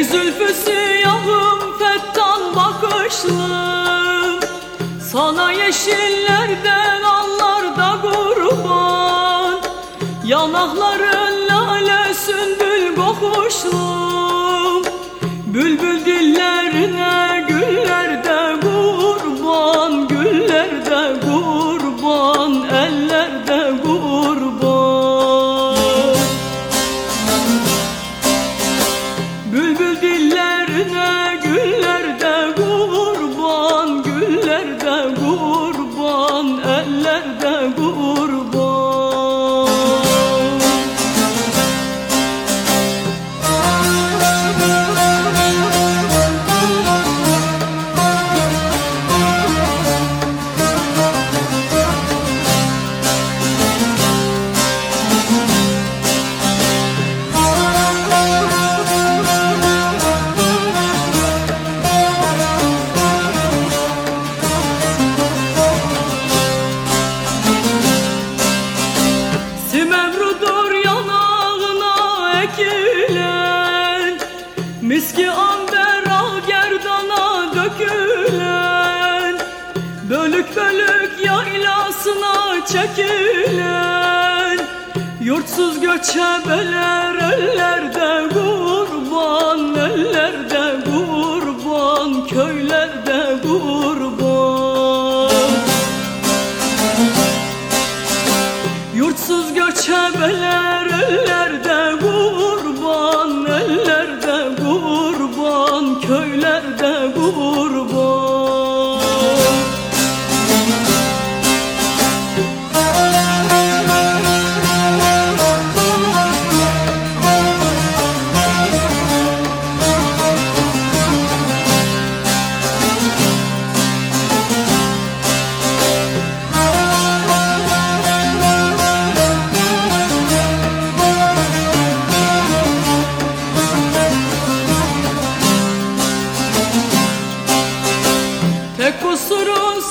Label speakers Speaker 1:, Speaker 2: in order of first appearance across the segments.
Speaker 1: Ey zülfüsü yavrum fettan bakışlı. Sana yeşillerden allarda kurban. Yanakların dökülen Bölük bölük yaylasına çekilen Yurtsuz göçebeler ellerde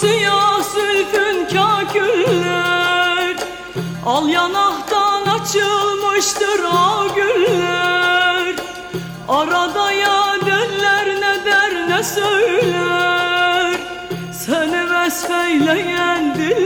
Speaker 1: siyah zülfün kaküller Al yanaktan açılmıştır ağ güller. Arada ya döller ne der ne söyler. Seni vesfeyleyen dillerde